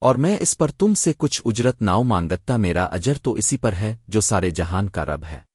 اور میں اس پر تم سے کچھ اجرت ناؤ مانگتا میرا اجر تو اسی پر ہے جو سارے جہان کا رب ہے۔